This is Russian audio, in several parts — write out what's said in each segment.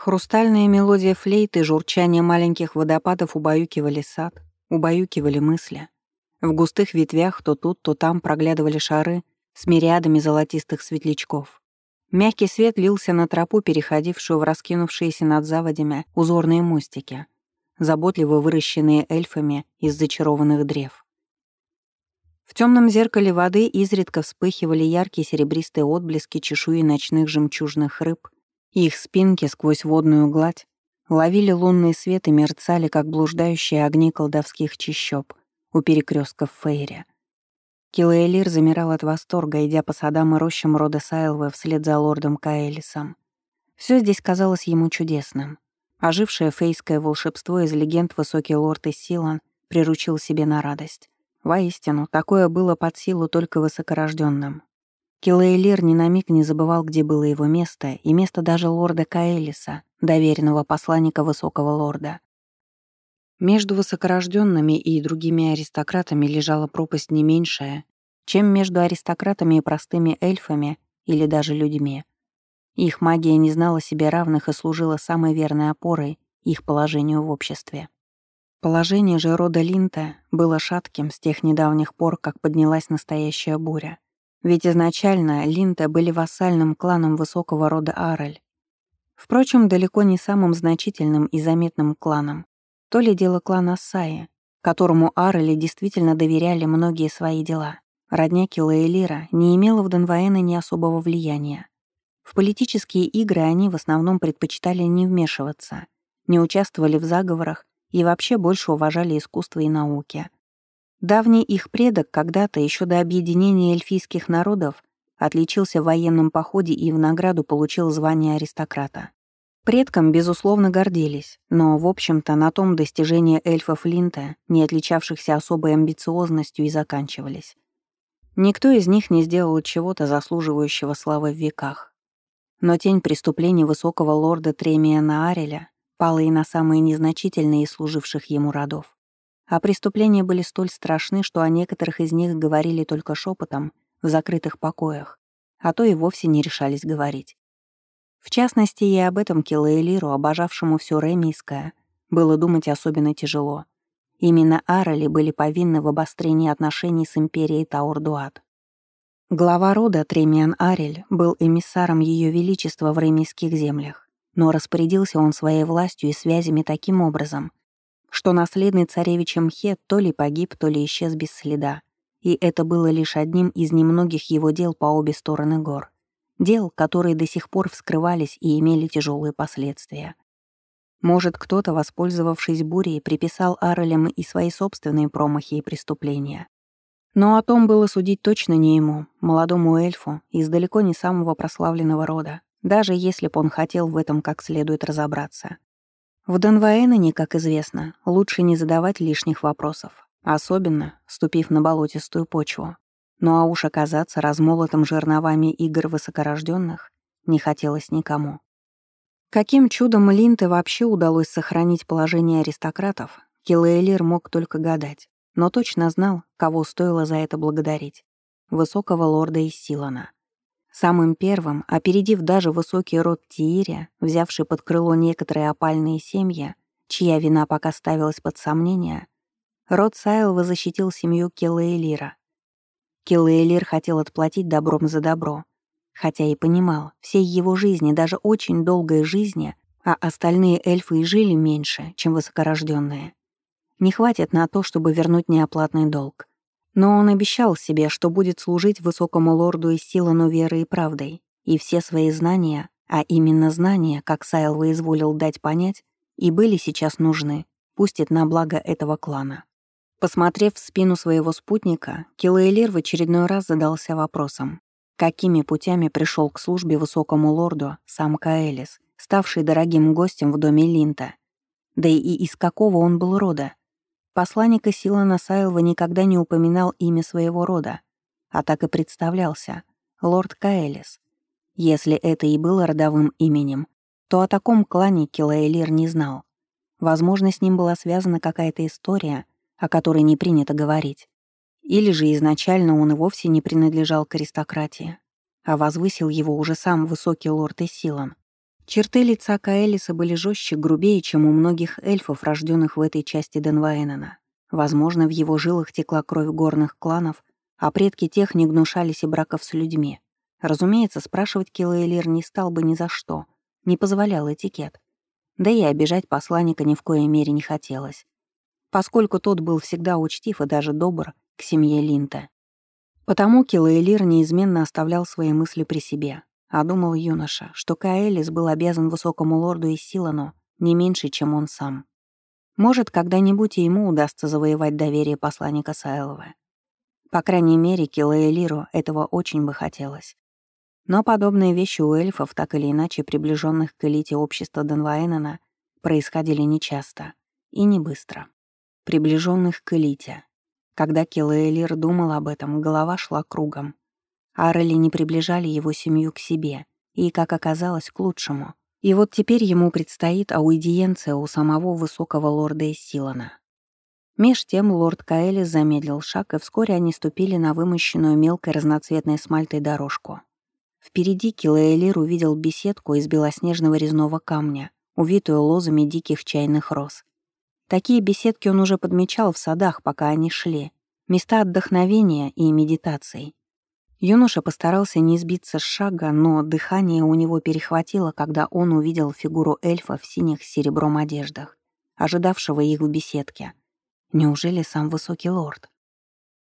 Хрустальная мелодия флейты, журчание маленьких водопадов убаюкивали сад, убаюкивали мысли. В густых ветвях то тут, то там проглядывали шары с мириадами золотистых светлячков. Мягкий свет лился на тропу, переходившую в раскинувшиеся над заводями узорные мостики, заботливо выращенные эльфами из зачарованных древ. В темном зеркале воды изредка вспыхивали яркие серебристые отблески чешуи ночных жемчужных рыб, их спинки сквозь водную гладь ловили лунный свет и мерцали, как блуждающие огни колдовских чащоб у перекрестков Фейри. Килаэлир замирал от восторга, идя по садам и рощам рода Сайлвы вслед за лордом Каэлисом. Все здесь казалось ему чудесным. Ожившее фейское волшебство из легенд высокий лорд Исилан приручил себе на радость. Воистину, такое было под силу только высокорожденным. Килейлир ни на миг не забывал, где было его место, и место даже лорда Каэлиса, доверенного посланника высокого лорда. Между высокорожденными и другими аристократами лежала пропасть не меньшая, чем между аристократами и простыми эльфами или даже людьми. Их магия не знала себе равных и служила самой верной опорой их положению в обществе. Положение же рода Линта было шатким с тех недавних пор, как поднялась настоящая буря. Ведь изначально Линта были вассальным кланом высокого рода Арель. Впрочем, далеко не самым значительным и заметным кланом. То ли дело клана Саи, которому Арели действительно доверяли многие свои дела. Родня Килаэлира не имела в Донваэна ни особого влияния. В политические игры они в основном предпочитали не вмешиваться, не участвовали в заговорах и вообще больше уважали искусство и науки. Давний их предок когда-то, еще до объединения эльфийских народов, отличился в военном походе и в награду получил звание аристократа. Предкам, безусловно, гордились, но, в общем-то, на том достижения эльфов Линта, не отличавшихся особой амбициозностью, и заканчивались. Никто из них не сделал чего-то заслуживающего славы в веках. Но тень преступлений высокого лорда Тремия Наареля пала и на самые незначительные из служивших ему родов. А преступления были столь страшны, что о некоторых из них говорили только шепотом в закрытых покоях, а то и вовсе не решались говорить. В частности, и об этом Килаэлиру, обожавшему все ремийское, было думать особенно тяжело. Именно Арали были повинны в обострении отношений с империей Таурдуат. Глава рода Тремиан Арель был эмиссаром Ее Величества в ремийских землях но распорядился он своей властью и связями таким образом, что наследный царевич Мхет то ли погиб, то ли исчез без следа. И это было лишь одним из немногих его дел по обе стороны гор. Дел, которые до сих пор вскрывались и имели тяжелые последствия. Может, кто-то, воспользовавшись бурей, приписал Арелям и свои собственные промахи и преступления. Но о том было судить точно не ему, молодому эльфу из далеко не самого прославленного рода даже если б он хотел в этом как следует разобраться. В Донваэноне, как известно, лучше не задавать лишних вопросов, особенно ступив на болотистую почву. Ну а уж оказаться размолотым жерновами игр высокорожденных не хотелось никому. Каким чудом Линте вообще удалось сохранить положение аристократов, Килейлир мог только гадать, но точно знал, кого стоило за это благодарить. Высокого лорда из Силана. Самым первым, опередив даже высокий род Тииря, взявший под крыло некоторые опальные семьи, чья вина пока ставилась под сомнение, род Сайлва защитил семью Келлаэлира. Келлаэлир хотел отплатить добром за добро, хотя и понимал, всей его жизни, даже очень долгой жизни, а остальные эльфы и жили меньше, чем высокорожденные. Не хватит на то, чтобы вернуть неоплатный долг. Но он обещал себе, что будет служить высокому лорду из Силану верой и правдой, и все свои знания, а именно знания, как Сайл воизволил дать понять, и были сейчас нужны, пустит на благо этого клана. Посмотрев в спину своего спутника, Килаэлир в очередной раз задался вопросом, какими путями пришел к службе высокому лорду сам Каэлис, ставший дорогим гостем в доме Линта, да и из какого он был рода, Посланник Силана Сайлва никогда не упоминал имя своего рода, а так и представлялся — лорд Каэлис. Если это и было родовым именем, то о таком клане Килаэлир не знал. Возможно, с ним была связана какая-то история, о которой не принято говорить. Или же изначально он и вовсе не принадлежал к аристократии, а возвысил его уже сам высокий лорд Исилан, Черты лица Каэлиса были жестче, грубее, чем у многих эльфов, рожденных в этой части Денваэнена. Возможно, в его жилах текла кровь горных кланов, а предки тех не гнушались и браков с людьми. Разумеется, спрашивать Килаэлир не стал бы ни за что, не позволял этикет. Да и обижать посланника ни в коей мере не хотелось, поскольку тот был всегда учтив и даже добр к семье Линта. Потому Килаэлир неизменно оставлял свои мысли при себе, а думал юноша, что Каэлис был обязан высокому лорду и Силану не меньше, чем он сам. Может, когда-нибудь и ему удастся завоевать доверие посланника Сайлова. По крайней мере, Килаэлиру этого очень бы хотелось. Но подобные вещи у эльфов, так или иначе приближенных к элите общества Денваэнена, происходили нечасто и не быстро. Приближенных к элите. Когда Килаэлир думал об этом, голова шла кругом. Арели не приближали его семью к себе, и, как оказалось, к лучшему. И вот теперь ему предстоит аудиенция у самого высокого лорда Эссилана. Меж тем лорд Каэлис замедлил шаг, и вскоре они ступили на вымощенную мелкой разноцветной смальтой дорожку. Впереди Килаэлир увидел беседку из белоснежного резного камня, увитую лозами диких чайных роз. Такие беседки он уже подмечал в садах, пока они шли. Места отдохновения и медитаций. Юноша постарался не сбиться с шага, но дыхание у него перехватило, когда он увидел фигуру эльфа в синих с серебром одеждах, ожидавшего их в беседке. Неужели сам высокий лорд?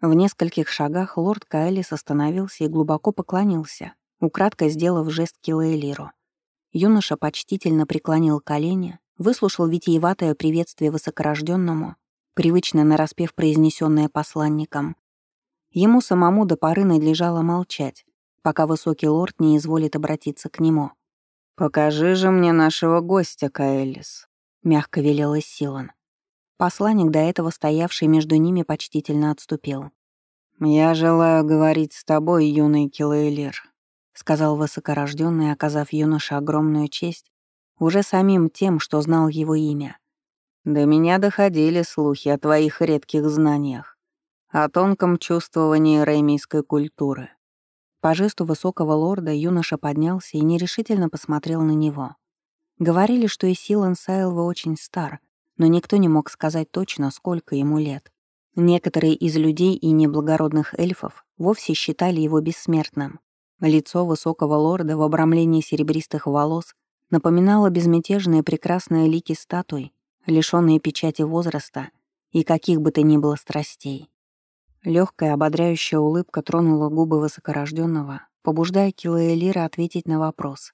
В нескольких шагах лорд Каэлис остановился и глубоко поклонился, украдкой сделав жест Килаэлиру. Юноша почтительно преклонил колени, выслушал витиеватое приветствие высокорожденному, привычно нараспев произнесенное посланником. Ему самому до поры надлежало молчать, пока высокий лорд не изволит обратиться к нему. «Покажи же мне нашего гостя, Каэлис», — мягко велел Силан. Посланник, до этого стоявший между ними, почтительно отступил. «Я желаю говорить с тобой, юный Килаэлир», — сказал высокорожденный, оказав юноше огромную честь, уже самим тем, что знал его имя. «До меня доходили слухи о твоих редких знаниях, о тонком чувствовании ремейской культуры». По жесту высокого лорда юноша поднялся и нерешительно посмотрел на него. Говорили, что и Силан Сайлва очень стар, но никто не мог сказать точно, сколько ему лет. Некоторые из людей и неблагородных эльфов вовсе считали его бессмертным. Лицо высокого лорда в обрамлении серебристых волос напоминало безмятежные прекрасные лики статуй, лишённые печати возраста и каких бы то ни было страстей. Легкая ободряющая улыбка тронула губы высокорожденного, побуждая Килаэлира ответить на вопрос.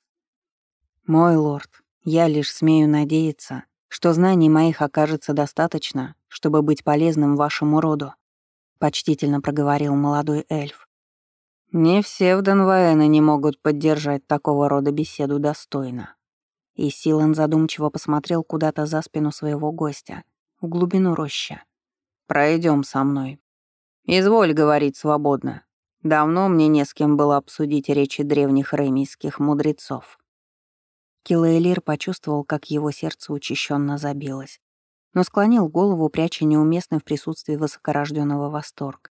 «Мой лорд, я лишь смею надеяться, что знаний моих окажется достаточно, чтобы быть полезным вашему роду», — почтительно проговорил молодой эльф. Не все в Донваэне не могут поддержать такого рода беседу достойно. И Силан задумчиво посмотрел куда-то за спину своего гостя, в глубину рощи. Пройдем со мной. Изволь говорить свободно. Давно мне не с кем было обсудить речи древних ремийских мудрецов». Килаэлир почувствовал, как его сердце учащенно забилось, но склонил голову, пряча неуместный в присутствии высокорожденного восторг.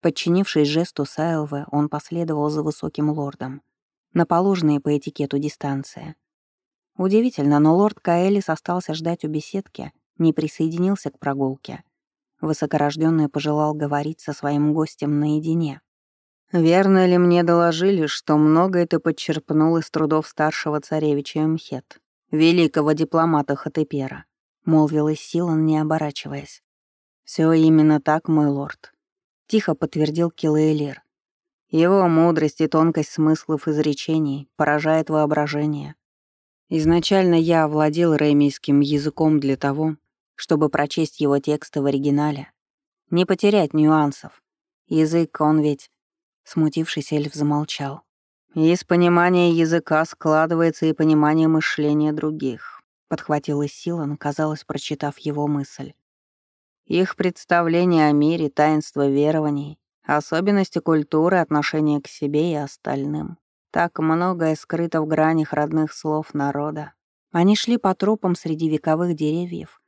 Подчинившись жесту Сайлвы, он последовал за высоким лордом, на положенные по этикету дистанции. Удивительно, но лорд Каэлис остался ждать у беседки, не присоединился к прогулке. Высокорожденный пожелал говорить со своим гостем наедине. «Верно ли мне доложили, что многое ты подчерпнул из трудов старшего царевича Мхет, великого дипломата Хатепера?» — молвил Исилан, не оборачиваясь. «Все именно так, мой лорд. Тихо подтвердил Килаэлир. Его мудрость и тонкость смыслов изречений поражает воображение. Изначально я овладел ремейским языком для того, чтобы прочесть его тексты в оригинале. Не потерять нюансов. Язык, он ведь... Смутившись, эльф замолчал. «Из понимания языка складывается и понимание мышления других», — подхватила Силан, казалось, прочитав его мысль. Их представление о мире, таинство верований, особенности культуры, отношения к себе и остальным. Так многое скрыто в гранях родных слов народа. Они шли по тропам среди вековых деревьев,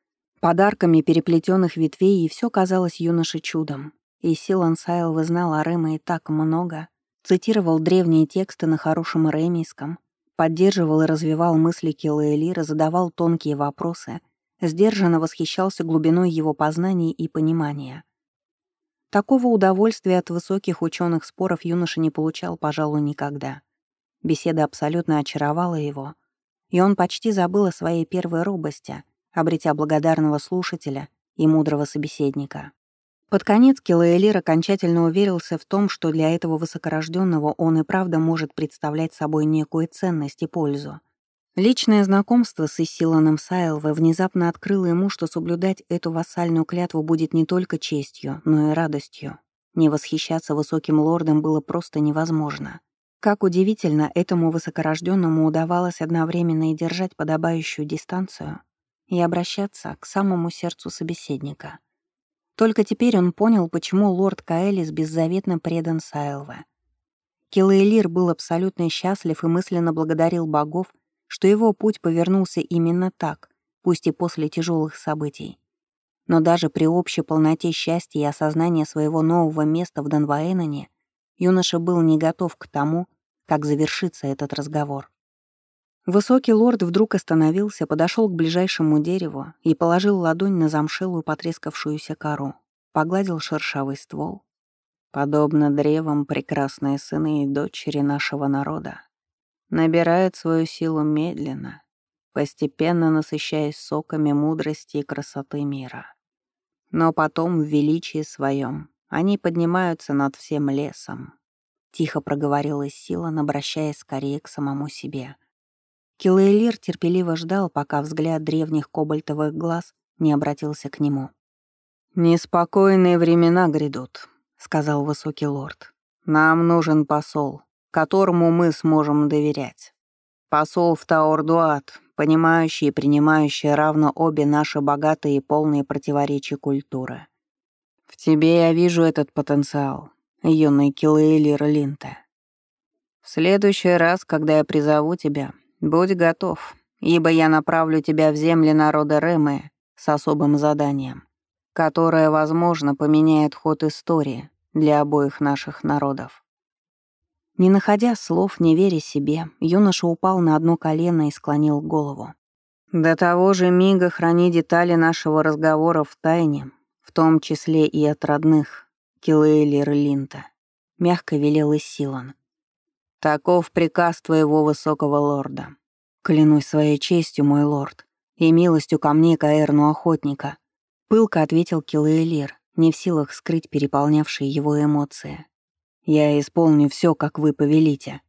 подарками переплетенных ветвей, и все казалось юноше чудом. И Силан Сайл знал о Рэме так много, цитировал древние тексты на хорошем ремейском, поддерживал и развивал мысли Килаэлира, задавал тонкие вопросы, сдержанно восхищался глубиной его познаний и понимания. Такого удовольствия от высоких ученых споров юноша не получал, пожалуй, никогда. Беседа абсолютно очаровала его, и он почти забыл о своей первой робости, обретя благодарного слушателя и мудрого собеседника. Под конец Килаэлир окончательно уверился в том, что для этого высокорожденного он и правда может представлять собой некую ценность и пользу. Личное знакомство с Исиланом Сайлве внезапно открыло ему, что соблюдать эту вассальную клятву будет не только честью, но и радостью. Не восхищаться высоким лордом было просто невозможно. Как удивительно, этому высокорожденному удавалось одновременно и держать подобающую дистанцию, и обращаться к самому сердцу собеседника. Только теперь он понял, почему лорд Каэлис беззаветно предан Сайлве. Килаэлир был абсолютно счастлив и мысленно благодарил богов что его путь повернулся именно так, пусть и после тяжелых событий. Но даже при общей полноте счастья и осознания своего нового места в Донваэноне юноша был не готов к тому, как завершится этот разговор. Высокий лорд вдруг остановился, подошел к ближайшему дереву и положил ладонь на замшелую потрескавшуюся кору, погладил шершавый ствол. Подобно древам прекрасные сыны и дочери нашего народа, набирает свою силу медленно, постепенно насыщаясь соками мудрости и красоты мира. Но потом в величии своем они поднимаются над всем лесом. Тихо проговорила сила, обращаясь скорее к самому себе. Килейлир терпеливо ждал, пока взгляд древних кобальтовых глаз не обратился к нему. «Неспокойные времена грядут», — сказал высокий лорд. «Нам нужен посол, которому мы сможем доверять. Посол в Таордуат, понимающий и принимающий равно обе наши богатые и полные противоречия культуры. В тебе я вижу этот потенциал, юный Килейлир Линте. В следующий раз, когда я призову тебя, будь готов, ибо я направлю тебя в земли народа Ремы с особым заданием, которое, возможно, поменяет ход истории для обоих наших народов. Не находя слов, не веря себе, юноша упал на одно колено и склонил голову. «До того же мига храни детали нашего разговора в тайне, в том числе и от родных, Килейлер Линта», — мягко велел Исилан. «Таков приказ твоего высокого лорда. Клянусь своей честью, мой лорд, и милостью ко мне, Каэрну Охотника», — пылко ответил Килейлер, не в силах скрыть переполнявшие его эмоции. Я исполню все, как вы повелите».